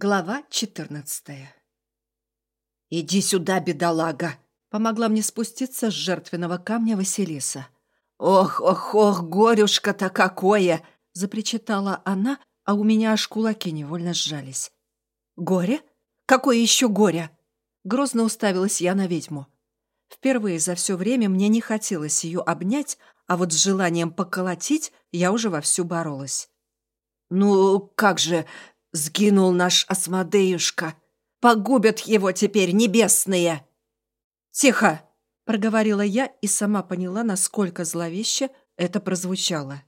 Глава 14 «Иди сюда, бедолага!» — помогла мне спуститься с жертвенного камня Василиса. «Ох, ох, ох, горюшка-то какое!» — запричитала она, а у меня аж кулаки невольно сжались. «Горе? Какое еще горе?» Грозно уставилась я на ведьму. Впервые за все время мне не хотелось ее обнять, а вот с желанием поколотить я уже вовсю боролась. «Ну, как же, Сгинул наш Асмодеюшка. Погубят его теперь небесные. Тихо, проговорила я и сама поняла, насколько зловеще это прозвучало.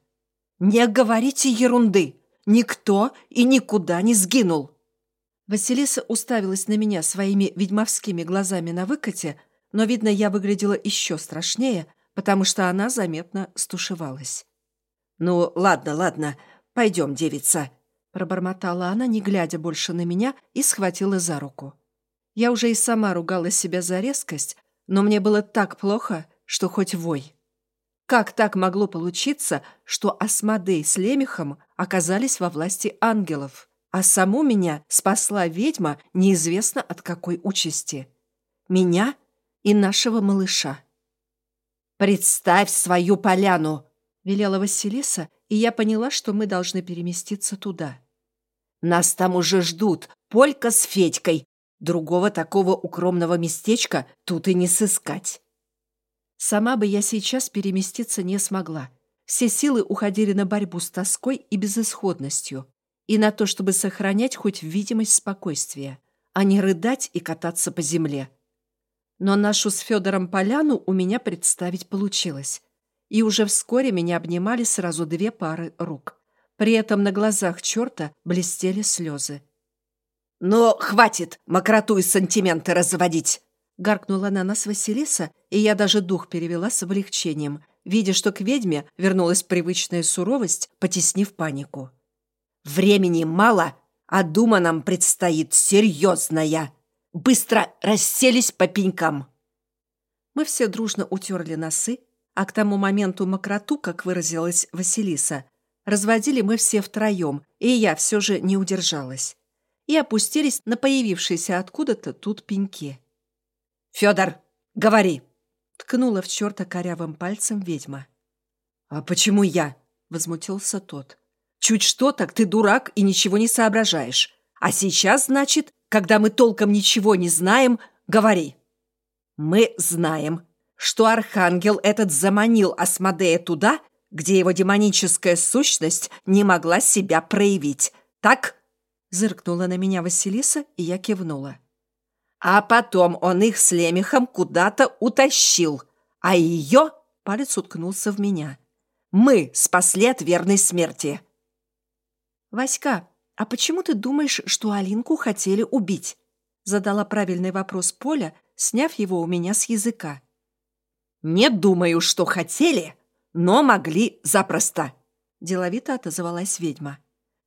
Не говорите ерунды. Никто и никуда не сгинул. Василиса уставилась на меня своими ведьмовскими глазами на выкате, но, видно, я выглядела еще страшнее, потому что она заметно стушевалась. «Ну, ладно, ладно, пойдем, девица», Пробормотала она, не глядя больше на меня, и схватила за руку. Я уже и сама ругала себя за резкость, но мне было так плохо, что хоть вой. Как так могло получиться, что Асмодей с Лемехом оказались во власти ангелов, а саму меня спасла ведьма неизвестно от какой участи? Меня и нашего малыша. «Представь свою поляну!» — велела Василиса, и я поняла, что мы должны переместиться туда. «Нас там уже ждут, Полька с Федькой. Другого такого укромного местечка тут и не сыскать». Сама бы я сейчас переместиться не смогла. Все силы уходили на борьбу с тоской и безысходностью, и на то, чтобы сохранять хоть видимость спокойствия, а не рыдать и кататься по земле. Но нашу с Федором поляну у меня представить получилось и уже вскоре меня обнимали сразу две пары рук. При этом на глазах черта блестели слезы. «Но хватит мокроту и сантименты разводить!» Гаркнула на нас Василиса, и я даже дух перевела с облегчением, видя, что к ведьме вернулась привычная суровость, потеснив панику. «Времени мало, а дума нам предстоит серьезная! Быстро расселись по пенькам!» Мы все дружно утерли носы, а к тому моменту мокроту, как выразилась Василиса, разводили мы все втроем, и я все же не удержалась. И опустились на появившиеся откуда-то тут пеньки. «Федор, говори!» — ткнула в черта корявым пальцем ведьма. «А почему я?» — возмутился тот. «Чуть что, так ты дурак и ничего не соображаешь. А сейчас, значит, когда мы толком ничего не знаем, говори». «Мы знаем», что архангел этот заманил Асмодея туда, где его демоническая сущность не могла себя проявить. Так?» Зыркнула на меня Василиса, и я кивнула. А потом он их с Лемехом куда-то утащил, а ее палец уткнулся в меня. Мы спасли от верной смерти. «Васька, а почему ты думаешь, что Алинку хотели убить?» Задала правильный вопрос Поля, сняв его у меня с языка. «Не думаю, что хотели, но могли запросто», — деловито отозвалась ведьма.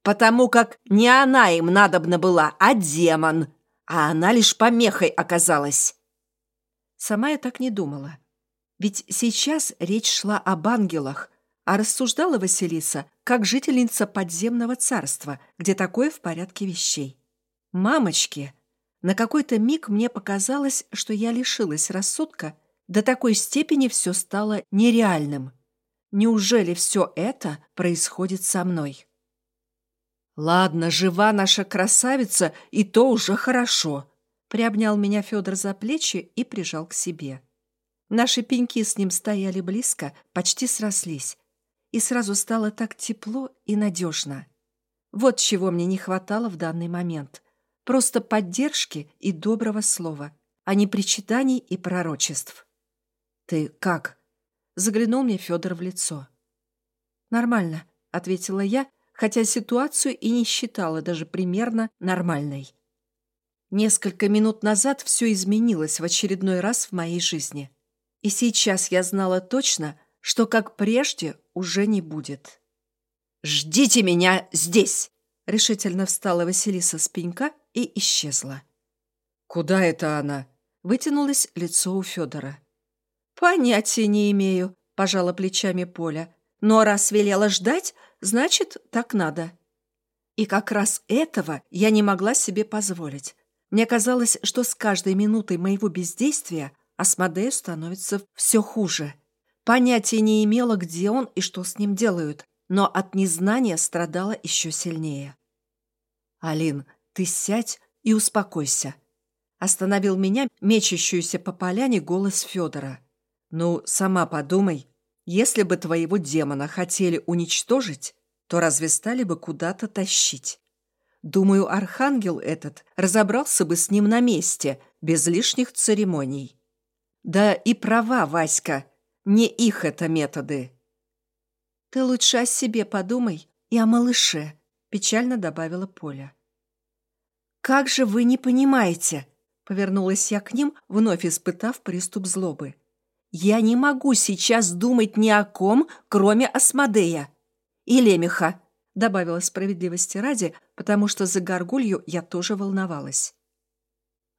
«Потому как не она им надобна была, а демон, а она лишь помехой оказалась». Сама я так не думала. Ведь сейчас речь шла об ангелах, а рассуждала Василиса как жительница подземного царства, где такое в порядке вещей. «Мамочки!» На какой-то миг мне показалось, что я лишилась рассудка до такой степени все стало нереальным. Неужели все это происходит со мной? «Ладно, жива наша красавица, и то уже хорошо», приобнял меня Федор за плечи и прижал к себе. Наши пеньки с ним стояли близко, почти срослись, и сразу стало так тепло и надежно. Вот чего мне не хватало в данный момент. Просто поддержки и доброго слова, а не причитаний и пророчеств. «Ты как?» — заглянул мне Федор в лицо. «Нормально», — ответила я, хотя ситуацию и не считала даже примерно нормальной. Несколько минут назад все изменилось в очередной раз в моей жизни. И сейчас я знала точно, что как прежде уже не будет. «Ждите меня здесь!» — решительно встала Василиса с пенька и исчезла. «Куда это она?» — вытянулось лицо у Федора. «Понятия не имею», — пожала плечами Поля. «Но раз велела ждать, значит, так надо». И как раз этого я не могла себе позволить. Мне казалось, что с каждой минутой моего бездействия Асмодею становится все хуже. Понятия не имела, где он и что с ним делают, но от незнания страдала еще сильнее. «Алин, ты сядь и успокойся», — остановил меня мечащуюся по поляне голос Федора. «Ну, сама подумай, если бы твоего демона хотели уничтожить, то разве стали бы куда-то тащить? Думаю, архангел этот разобрался бы с ним на месте, без лишних церемоний. Да и права, Васька, не их это методы. Ты лучше о себе подумай и о малыше, печально добавила Поля. Как же вы не понимаете? Повернулась я к ним, вновь испытав приступ злобы. Я не могу сейчас думать ни о ком, кроме Асмодея. И Лемеха, добавила справедливости ради, потому что за горгулью я тоже волновалась.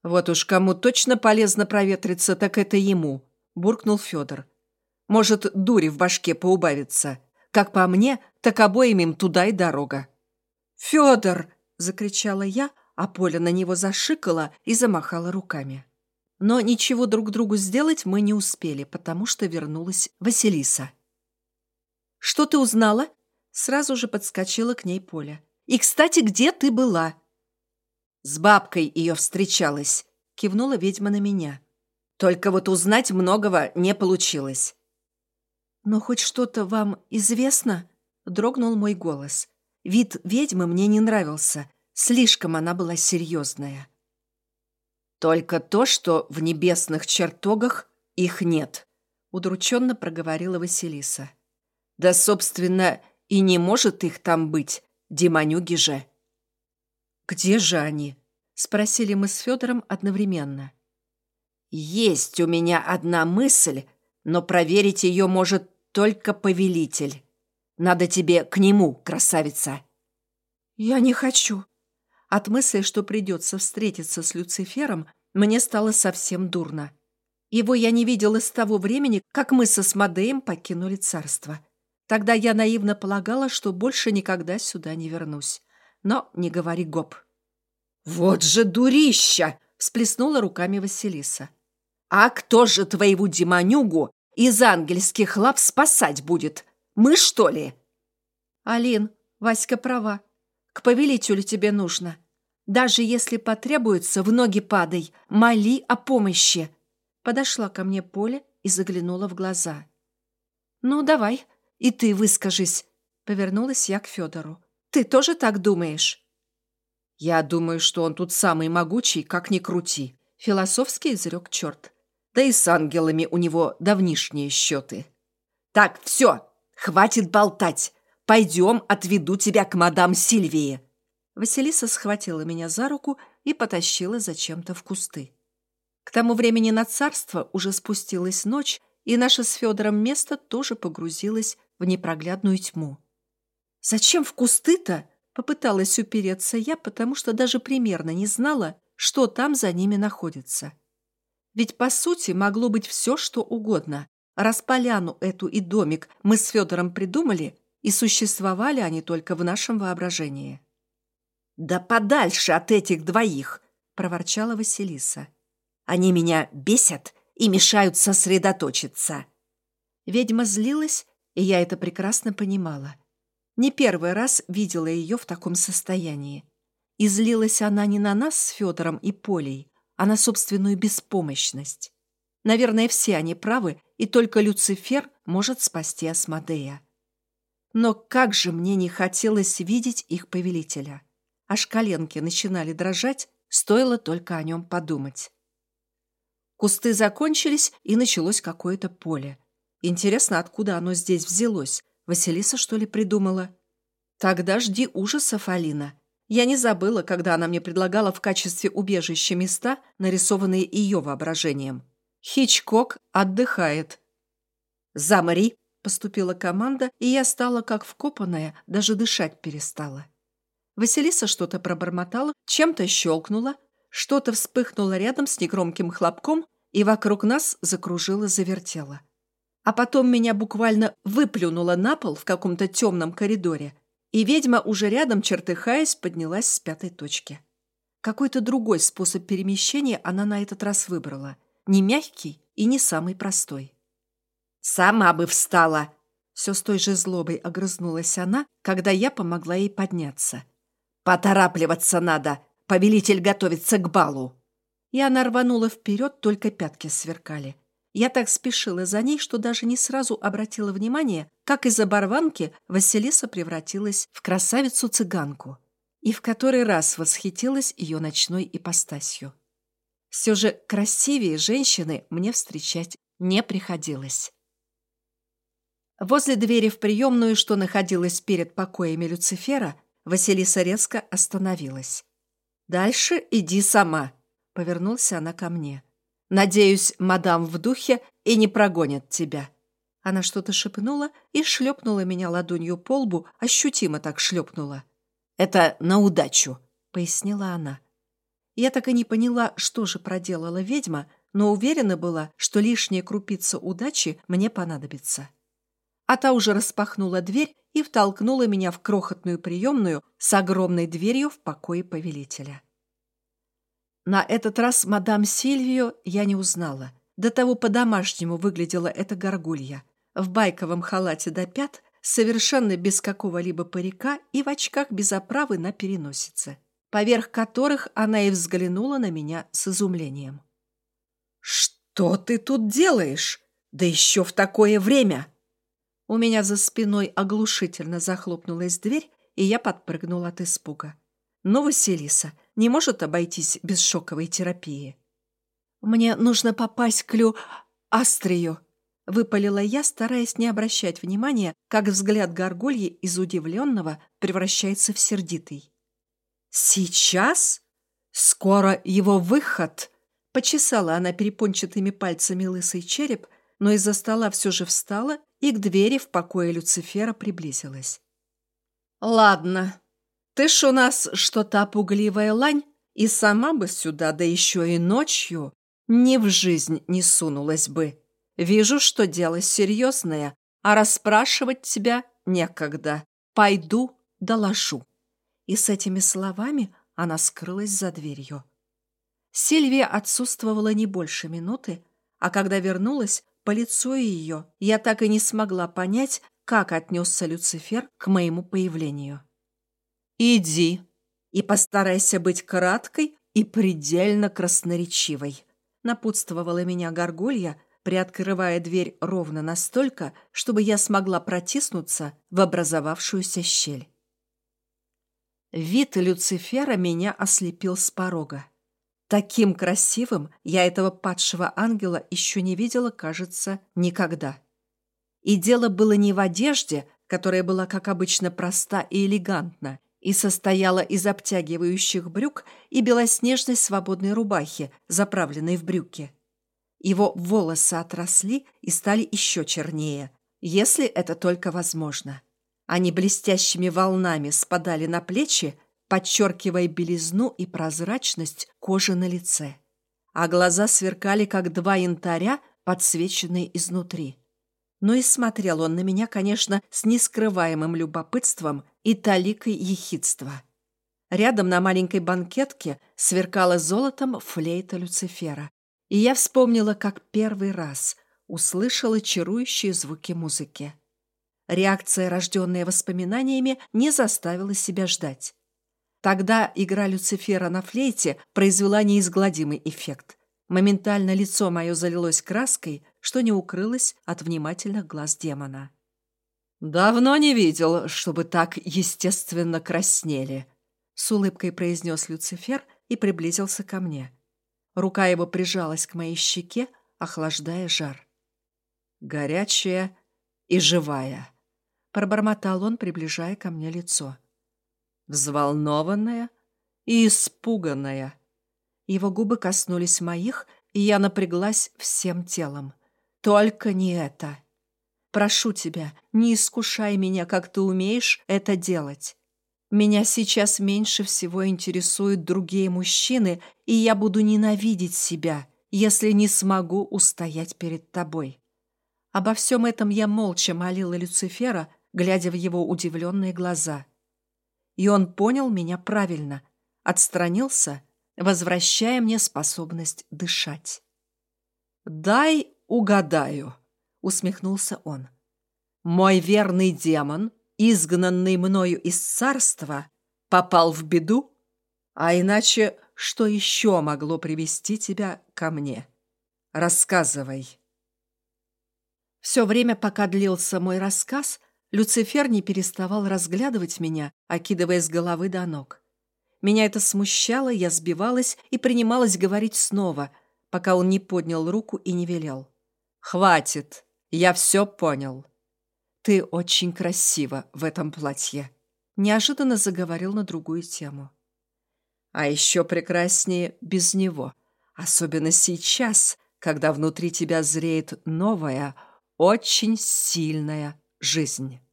«Вот уж кому точно полезно проветриться, так это ему», – буркнул Федор. «Может, дури в башке поубавится. Как по мне, так обоим им туда и дорога». «Федор!» – закричала я, а Поля на него зашикала и замахала руками. Но ничего друг другу сделать мы не успели, потому что вернулась Василиса. «Что ты узнала?» Сразу же подскочила к ней Поля. «И, кстати, где ты была?» «С бабкой ее встречалась», — кивнула ведьма на меня. «Только вот узнать многого не получилось». «Но хоть что-то вам известно?» — дрогнул мой голос. Вид ведьмы мне не нравился. Слишком она была серьезная. «Только то, что в небесных чертогах их нет», — удрученно проговорила Василиса. «Да, собственно, и не может их там быть, демонюги же». «Где же они?» — спросили мы с Федором одновременно. «Есть у меня одна мысль, но проверить ее может только повелитель. Надо тебе к нему, красавица». «Я не хочу». От мысли, что придется встретиться с Люцифером, мне стало совсем дурно. Его я не видела с того времени, как мы со Смодеем покинули царство. Тогда я наивно полагала, что больше никогда сюда не вернусь. Но не говори гоп. «Вот же дурища!» — всплеснула руками Василиса. «А кто же твоего демонюгу из ангельских лап спасать будет? Мы, что ли?» «Алин, Васька права. К повелителю тебе нужно. Даже если потребуется, в ноги падай, моли о помощи». Подошла ко мне Поля и заглянула в глаза. «Ну, давай, и ты выскажись», — повернулась я к Федору. «Ты тоже так думаешь?» «Я думаю, что он тут самый могучий, как ни крути», — философски изрек черт. «Да и с ангелами у него давнишние счеты». «Так, все, хватит болтать. Пойдем, отведу тебя к мадам Сильвии». Василиса схватила меня за руку и потащила зачем-то в кусты. К тому времени на царство уже спустилась ночь, и наше с Федором место тоже погрузилось в непроглядную тьму. «Зачем в кусты-то?» — попыталась упереться я, потому что даже примерно не знала, что там за ними находится. Ведь, по сути, могло быть все, что угодно. Раз поляну эту и домик мы с Федором придумали, и существовали они только в нашем воображении. «Да подальше от этих двоих!» — проворчала Василиса. «Они меня бесят и мешают сосредоточиться». Ведьма злилась и я это прекрасно понимала. Не первый раз видела ее в таком состоянии. И злилась она не на нас с Федором и Полей, а на собственную беспомощность. Наверное, все они правы, и только Люцифер может спасти Асмодея. Но как же мне не хотелось видеть их повелителя. Аж коленки начинали дрожать, стоило только о нем подумать. Кусты закончились, и началось какое-то поле. Интересно, откуда оно здесь взялось? Василиса, что ли, придумала? Тогда жди ужасов, Алина. Я не забыла, когда она мне предлагала в качестве убежища места, нарисованные ее воображением. Хичкок отдыхает. «Замри!» – поступила команда, и я стала как вкопанная, даже дышать перестала. Василиса что-то пробормотала, чем-то щелкнула, что-то вспыхнуло рядом с негромким хлопком, и вокруг нас закружило-завертело а потом меня буквально выплюнуло на пол в каком-то темном коридоре, И ведьма уже рядом, чертыхаясь, поднялась с пятой точки. Какой-то другой способ перемещения она на этот раз выбрала. Не мягкий и не самый простой. «Сама бы встала!» Все с той же злобой огрызнулась она, когда я помогла ей подняться. «Поторапливаться надо! Повелитель готовится к балу!» И она рванула вперед, только пятки сверкали. Я так спешила за ней, что даже не сразу обратила внимание, как из оборванки Василиса превратилась в красавицу-цыганку и в который раз восхитилась ее ночной ипостасью. Все же красивее женщины мне встречать не приходилось. Возле двери в приемную, что находилась перед покоями Люцифера, Василиса резко остановилась. «Дальше иди сама», — повернулся она ко мне. «Надеюсь, мадам в духе и не прогонит тебя». Она что-то шепнула и шлепнула меня ладонью по лбу, ощутимо так шлепнула. «Это на удачу», — пояснила она. Я так и не поняла, что же проделала ведьма, но уверена была, что лишняя крупица удачи мне понадобится. А та уже распахнула дверь и втолкнула меня в крохотную приемную с огромной дверью в покое повелителя. На этот раз мадам Сильвию я не узнала. До того по-домашнему выглядела эта горгулья. В байковом халате до пят совершенно без какого-либо парика и в очках без оправы на переносице, поверх которых она и взглянула на меня с изумлением. «Что ты тут делаешь? Да еще в такое время!» У меня за спиной оглушительно захлопнулась дверь, и я подпрыгнула от испуга. Но Василиса не может обойтись без шоковой терапии. «Мне нужно попасть к Лю... Астрию», Выпалила я, стараясь не обращать внимания, как взгляд горгульи из удивленного превращается в сердитый. «Сейчас? Скоро его выход!» Почесала она перепончатыми пальцами лысый череп, но из-за стола все же встала и к двери в покое Люцифера приблизилась. «Ладно, ты ж у нас что-то пугливая лань, и сама бы сюда, да еще и ночью, ни в жизнь не сунулась бы». Вижу, что дело серьезное, а расспрашивать тебя некогда. Пойду доложу». И с этими словами она скрылась за дверью. Сильвия отсутствовала не больше минуты, а когда вернулась, по лицу ее я так и не смогла понять, как отнесся Люцифер к моему появлению. «Иди и постарайся быть краткой и предельно красноречивой», напутствовала меня Горгулья, приоткрывая дверь ровно настолько, чтобы я смогла протиснуться в образовавшуюся щель. Вид Люцифера меня ослепил с порога. Таким красивым я этого падшего ангела еще не видела, кажется, никогда. И дело было не в одежде, которая была, как обычно, проста и элегантна, и состояла из обтягивающих брюк и белоснежной свободной рубахи, заправленной в брюки. Его волосы отросли и стали еще чернее, если это только возможно. Они блестящими волнами спадали на плечи, подчеркивая белизну и прозрачность кожи на лице. А глаза сверкали, как два янтаря, подсвеченные изнутри. Но и смотрел он на меня, конечно, с нескрываемым любопытством и таликой ехидства. Рядом на маленькой банкетке сверкала золотом флейта Люцифера. И я вспомнила, как первый раз услышала чарующие звуки музыки. Реакция, рожденная воспоминаниями, не заставила себя ждать. Тогда игра Люцифера на флейте произвела неизгладимый эффект. Моментально лицо мое залилось краской, что не укрылось от внимательных глаз демона. «Давно не видел, чтобы так естественно краснели», — с улыбкой произнес Люцифер и приблизился ко мне. Рука его прижалась к моей щеке, охлаждая жар. «Горячая и живая», — пробормотал он, приближая ко мне лицо. «Взволнованная и испуганная». Его губы коснулись моих, и я напряглась всем телом. «Только не это. Прошу тебя, не искушай меня, как ты умеешь это делать. Меня сейчас меньше всего интересуют другие мужчины, и я буду ненавидеть себя, если не смогу устоять перед тобой. Обо всем этом я молча молила Люцифера, глядя в его удивленные глаза. И он понял меня правильно, отстранился, возвращая мне способность дышать. «Дай угадаю», — усмехнулся он. «Мой верный демон, изгнанный мною из царства, попал в беду? А иначе что еще могло привести тебя ко мне? Рассказывай». Все время, пока длился мой рассказ, Люцифер не переставал разглядывать меня, окидывая с головы до ног. Меня это смущало, я сбивалась и принималась говорить снова, пока он не поднял руку и не велел. «Хватит! Я все понял!» «Ты очень красива в этом платье!» Неожиданно заговорил на другую тему. «А еще прекраснее без него, особенно сейчас, когда внутри тебя зреет новая, очень сильная жизнь.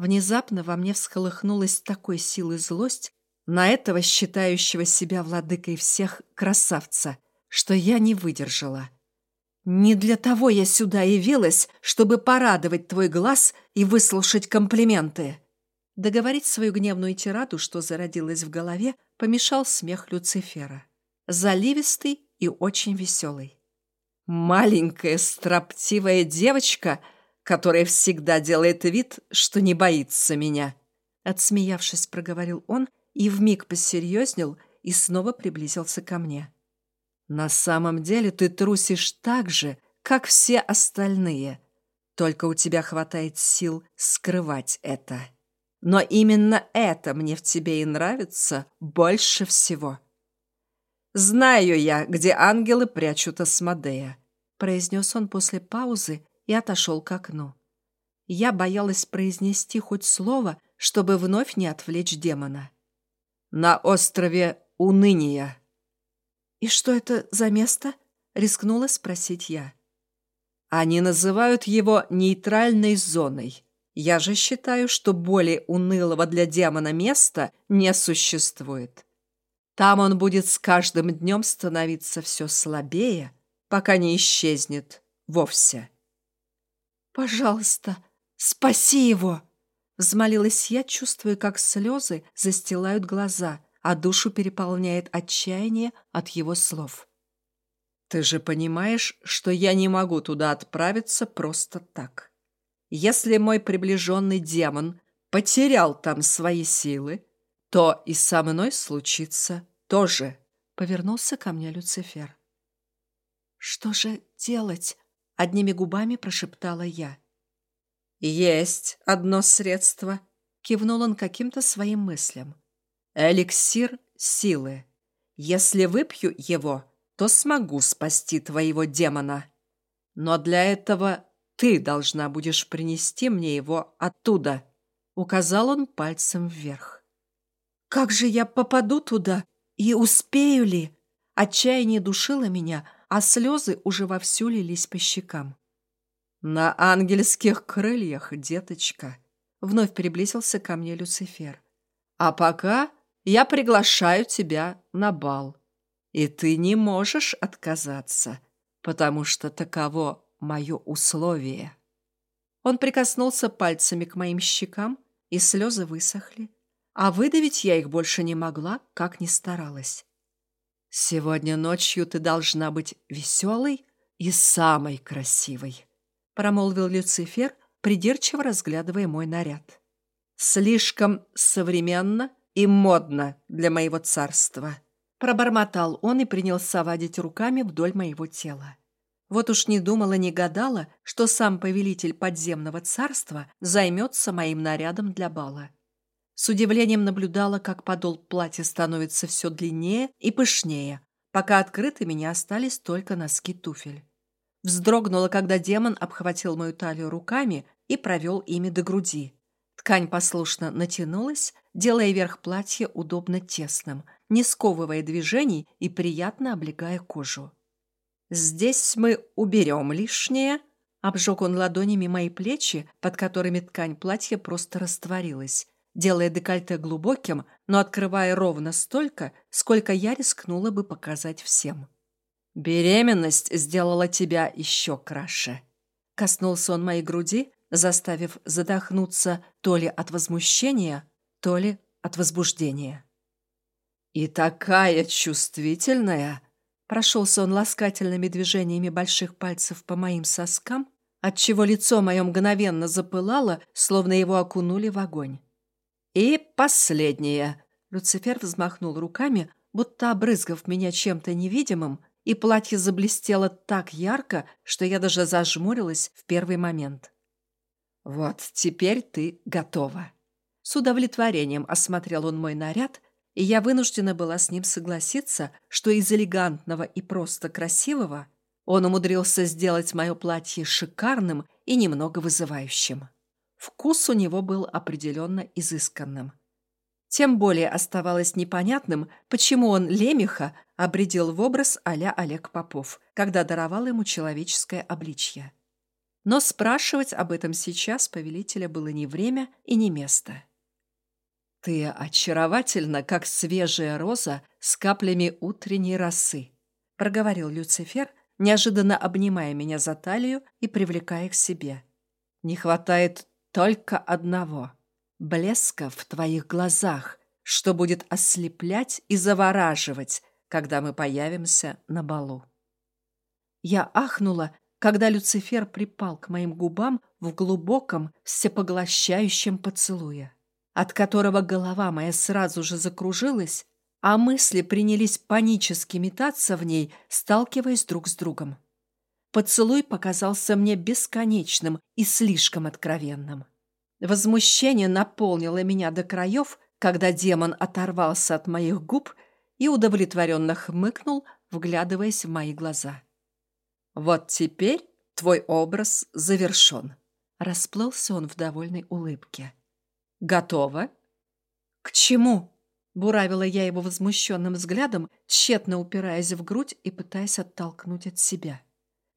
Внезапно во мне всколыхнулась такой силой злость на этого считающего себя владыкой всех красавца, что я не выдержала. Не для того я сюда явилась, чтобы порадовать твой глаз и выслушать комплименты. Договорить свою гневную тираду, что зародилась в голове, помешал смех Люцифера. Заливистый и очень веселый. Маленькая строптивая девочка, которая всегда делает вид, что не боится меня. Отсмеявшись, проговорил он и вмиг посерьезнел и снова приблизился ко мне. На самом деле ты трусишь так же, как все остальные, только у тебя хватает сил скрывать это. Но именно это мне в тебе и нравится больше всего. Знаю я, где ангелы прячут Асмодея произнес он после паузы и отошел к окну. Я боялась произнести хоть слово, чтобы вновь не отвлечь демона. «На острове Уныния». «И что это за место?» — рискнула спросить я. «Они называют его нейтральной зоной. Я же считаю, что более унылого для демона места не существует. Там он будет с каждым днем становиться все слабее, пока не исчезнет вовсе. «Пожалуйста, спаси его!» Взмолилась я, чувствуя, как слезы застилают глаза, а душу переполняет отчаяние от его слов. «Ты же понимаешь, что я не могу туда отправиться просто так. Если мой приближенный демон потерял там свои силы, то и со мной случится тоже», — повернулся ко мне Люцифер. «Что же делать?» — одними губами прошептала я. «Есть одно средство», — кивнул он каким-то своим мыслям. «Эликсир силы. Если выпью его, то смогу спасти твоего демона. Но для этого ты должна будешь принести мне его оттуда», — указал он пальцем вверх. «Как же я попаду туда? И успею ли?» Отчаяние душило меня, — а слезы уже вовсю лились по щекам. «На ангельских крыльях, деточка!» Вновь приблизился ко мне Люцифер. «А пока я приглашаю тебя на бал. И ты не можешь отказаться, потому что таково мое условие». Он прикоснулся пальцами к моим щекам, и слезы высохли. А выдавить я их больше не могла, как ни старалась. «Сегодня ночью ты должна быть веселой и самой красивой», промолвил Люцифер, придирчиво разглядывая мой наряд. «Слишком современно и модно для моего царства», пробормотал он и принялся водить руками вдоль моего тела. Вот уж не думала, не гадала, что сам повелитель подземного царства займется моим нарядом для бала. С удивлением наблюдала, как подол платья становится все длиннее и пышнее, пока открытыми не остались только носки туфель. Вздрогнула, когда демон обхватил мою талию руками и провел ими до груди. Ткань послушно натянулась, делая верх платья удобно тесным, не сковывая движений и приятно облегая кожу. «Здесь мы уберем лишнее», — обжег он ладонями мои плечи, под которыми ткань платья просто растворилась, делая декольте глубоким, но открывая ровно столько, сколько я рискнула бы показать всем. «Беременность сделала тебя еще краше». Коснулся он моей груди, заставив задохнуться то ли от возмущения, то ли от возбуждения. «И такая чувствительная!» Прошелся он ласкательными движениями больших пальцев по моим соскам, отчего лицо мое мгновенно запылало, словно его окунули в огонь. «И последнее!» Люцифер взмахнул руками, будто обрызгав меня чем-то невидимым, и платье заблестело так ярко, что я даже зажмурилась в первый момент. «Вот теперь ты готова». С удовлетворением осмотрел он мой наряд, и я вынуждена была с ним согласиться, что из элегантного и просто красивого он умудрился сделать мое платье шикарным и немного вызывающим. Вкус у него был определенно изысканным. Тем более оставалось непонятным, почему он лемеха обредил в образ а-ля Олег Попов, когда даровал ему человеческое обличье. Но спрашивать об этом сейчас повелителя было не время и не место. «Ты очаровательна, как свежая роза с каплями утренней росы», проговорил Люцифер, неожиданно обнимая меня за талию и привлекая к себе. «Не хватает только одного — блеска в твоих глазах, что будет ослеплять и завораживать, когда мы появимся на балу. Я ахнула, когда Люцифер припал к моим губам в глубоком, всепоглощающем поцелуе, от которого голова моя сразу же закружилась, а мысли принялись панически метаться в ней, сталкиваясь друг с другом. Поцелуй показался мне бесконечным и слишком откровенным. Возмущение наполнило меня до краев, когда демон оторвался от моих губ и удовлетворенно хмыкнул, вглядываясь в мои глаза. «Вот теперь твой образ завершен», — расплылся он в довольной улыбке. «Готово?» «К чему?» — буравила я его возмущенным взглядом, тщетно упираясь в грудь и пытаясь оттолкнуть от себя.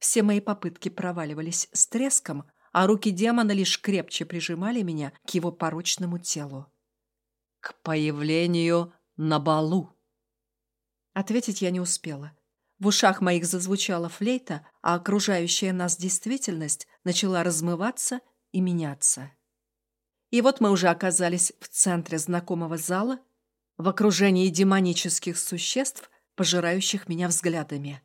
Все мои попытки проваливались с треском, а руки демона лишь крепче прижимали меня к его порочному телу. «К появлению на балу!» Ответить я не успела. В ушах моих зазвучала флейта, а окружающая нас действительность начала размываться и меняться. И вот мы уже оказались в центре знакомого зала, в окружении демонических существ, пожирающих меня взглядами.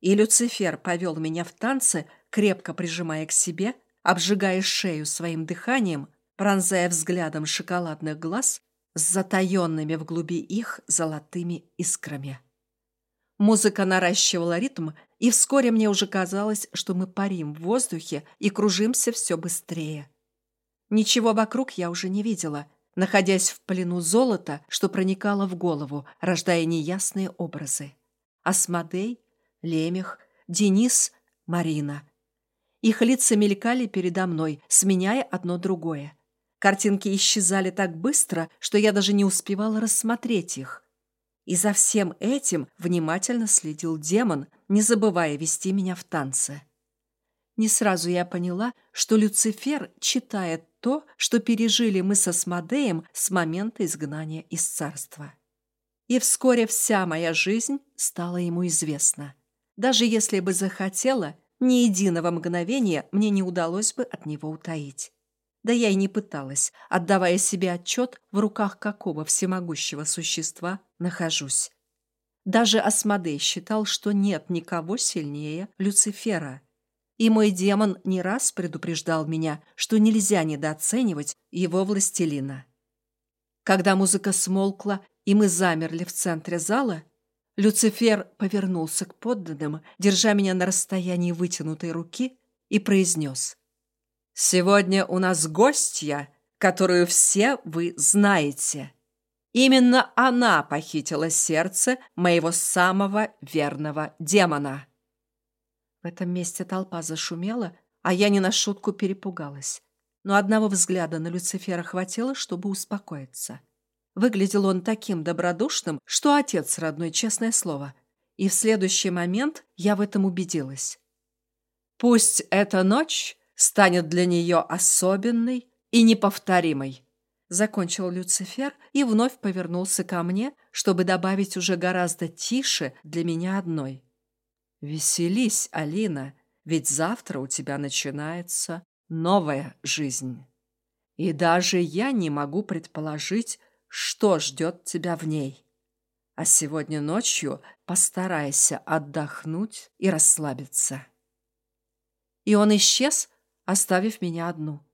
И Люцифер повел меня в танцы, крепко прижимая к себе – обжигая шею своим дыханием, пронзая взглядом шоколадных глаз с затаенными в глуби их золотыми искрами. Музыка наращивала ритм, и вскоре мне уже казалось, что мы парим в воздухе и кружимся все быстрее. Ничего вокруг я уже не видела, находясь в плену золота, что проникало в голову, рождая неясные образы. Асмодей, Лемех, Денис, Марина. Их лица мелькали передо мной, сменяя одно другое. Картинки исчезали так быстро, что я даже не успевала рассмотреть их. И за всем этим внимательно следил демон, не забывая вести меня в танце. Не сразу я поняла, что Люцифер читает то, что пережили мы со Смодеем с момента изгнания из царства. И вскоре вся моя жизнь стала ему известна. Даже если бы захотела, ни единого мгновения мне не удалось бы от него утаить. Да я и не пыталась, отдавая себе отчет, в руках какого всемогущего существа нахожусь. Даже Асмодей считал, что нет никого сильнее Люцифера. И мой демон не раз предупреждал меня, что нельзя недооценивать его властелина. Когда музыка смолкла, и мы замерли в центре зала, Люцифер повернулся к подданным, держа меня на расстоянии вытянутой руки, и произнес. «Сегодня у нас гостья, которую все вы знаете. Именно она похитила сердце моего самого верного демона». В этом месте толпа зашумела, а я не на шутку перепугалась. Но одного взгляда на Люцифера хватило, чтобы успокоиться. Выглядел он таким добродушным, что отец родной, честное слово. И в следующий момент я в этом убедилась. Пусть эта ночь станет для нее особенной и неповторимой. Закончил Люцифер и вновь повернулся ко мне, чтобы добавить уже гораздо тише для меня одной. «Веселись, Алина, ведь завтра у тебя начинается новая жизнь. И даже я не могу предположить, что ждет тебя в ней. А сегодня ночью постарайся отдохнуть и расслабиться. И он исчез, оставив меня одну.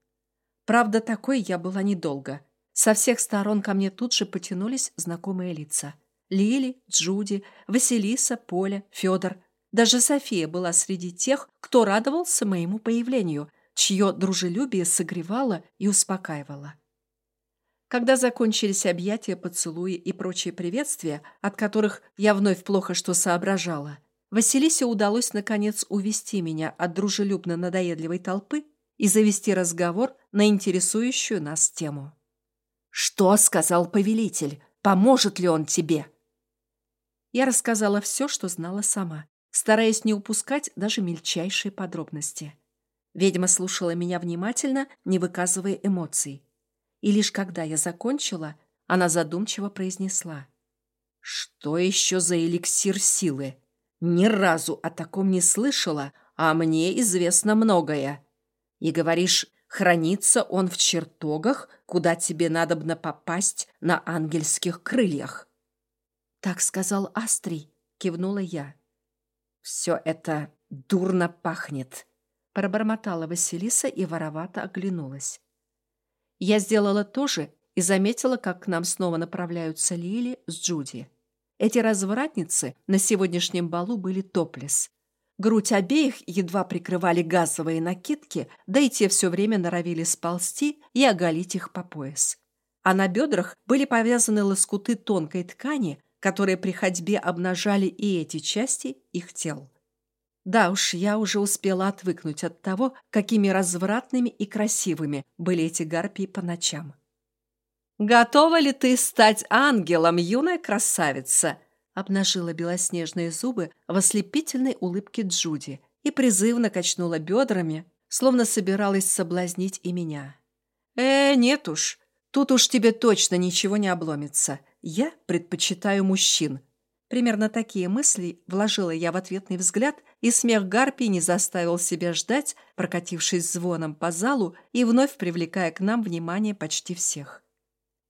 Правда, такой я была недолго. Со всех сторон ко мне тут же потянулись знакомые лица. Лили, Джуди, Василиса, Поля, Федор. Даже София была среди тех, кто радовался моему появлению, чье дружелюбие согревало и успокаивало. Когда закончились объятия, поцелуи и прочие приветствия, от которых я вновь плохо что соображала, Василисе удалось наконец увести меня от дружелюбно-надоедливой толпы и завести разговор на интересующую нас тему. «Что?» — сказал повелитель. «Поможет ли он тебе?» Я рассказала все, что знала сама, стараясь не упускать даже мельчайшие подробности. Ведьма слушала меня внимательно, не выказывая эмоций. И лишь когда я закончила, она задумчиво произнесла. «Что еще за эликсир силы? Ни разу о таком не слышала, а мне известно многое. И говоришь, хранится он в чертогах, куда тебе надобно попасть на ангельских крыльях». «Так сказал Астрий», — кивнула я. «Все это дурно пахнет», — пробормотала Василиса и воровато оглянулась. Я сделала то же и заметила, как к нам снова направляются Лили с Джуди. Эти развратницы на сегодняшнем балу были топлес. Грудь обеих едва прикрывали газовые накидки, да и те все время норовили сползти и оголить их по пояс. А на бедрах были повязаны лоскуты тонкой ткани, которые при ходьбе обнажали и эти части их тел. Да уж, я уже успела отвыкнуть от того, какими развратными и красивыми были эти гарпии по ночам. «Готова ли ты стать ангелом, юная красавица?» обнажила белоснежные зубы в ослепительной улыбке Джуди и призывно качнула бедрами, словно собиралась соблазнить и меня. «Э, нет уж, тут уж тебе точно ничего не обломится. Я предпочитаю мужчин. Примерно такие мысли вложила я в ответный взгляд, и смех Гарпии не заставил себя ждать, прокатившись звоном по залу и вновь привлекая к нам внимание почти всех.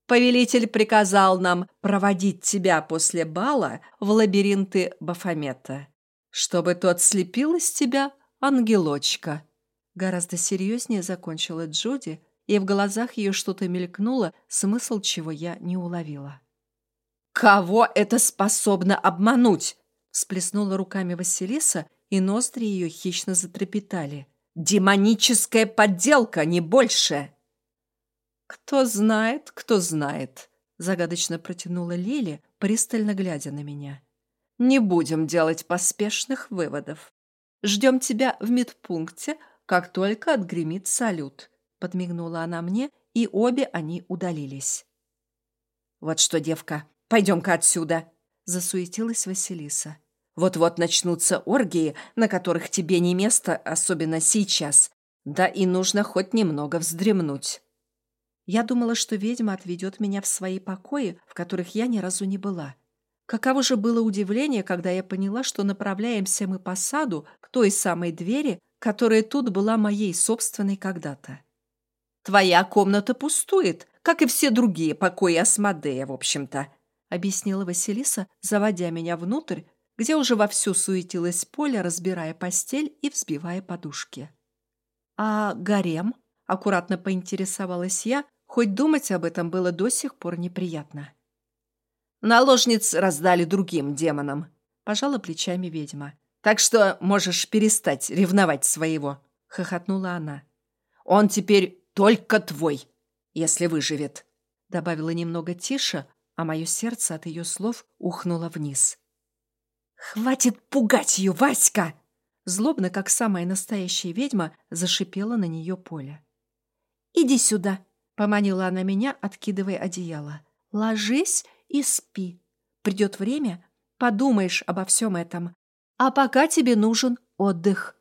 «Повелитель приказал нам проводить тебя после бала в лабиринты Бафомета, чтобы тот слепил из тебя ангелочка». Гораздо серьезнее закончила Джуди, и в глазах ее что-то мелькнуло, смысл чего я не уловила. «Кого это способно обмануть?» Всплеснула руками Василиса, и ноздри ее хищно затрепетали. «Демоническая подделка, не больше!» «Кто знает, кто знает», — загадочно протянула Лили, пристально глядя на меня. «Не будем делать поспешных выводов. Ждем тебя в медпункте, как только отгремит салют», — подмигнула она мне, и обе они удалились. «Вот что, девка, Пойдем-ка отсюда!» — засуетилась Василиса. «Вот-вот начнутся оргии, на которых тебе не место, особенно сейчас. Да и нужно хоть немного вздремнуть». Я думала, что ведьма отведет меня в свои покои, в которых я ни разу не была. Каково же было удивление, когда я поняла, что направляемся мы по саду к той самой двери, которая тут была моей собственной когда-то. «Твоя комната пустует, как и все другие покои Асмодея, в общем-то», объяснила Василиса, заводя меня внутрь, где уже вовсю суетилась Поля, разбирая постель и взбивая подушки. «А гарем?» — аккуратно поинтересовалась я, хоть думать об этом было до сих пор неприятно. «Наложниц раздали другим демонам», — пожала плечами ведьма. «Так что можешь перестать ревновать своего», — хохотнула она. «Он теперь только твой, если выживет», — добавила немного тише, а мое сердце от ее слов ухнуло вниз. «Хватит пугать ее, Васька!» Злобно, как самая настоящая ведьма, зашипела на нее Поля. «Иди сюда!» — поманила она меня, откидывая одеяло. «Ложись и спи. Придет время, подумаешь обо всем этом. А пока тебе нужен отдых».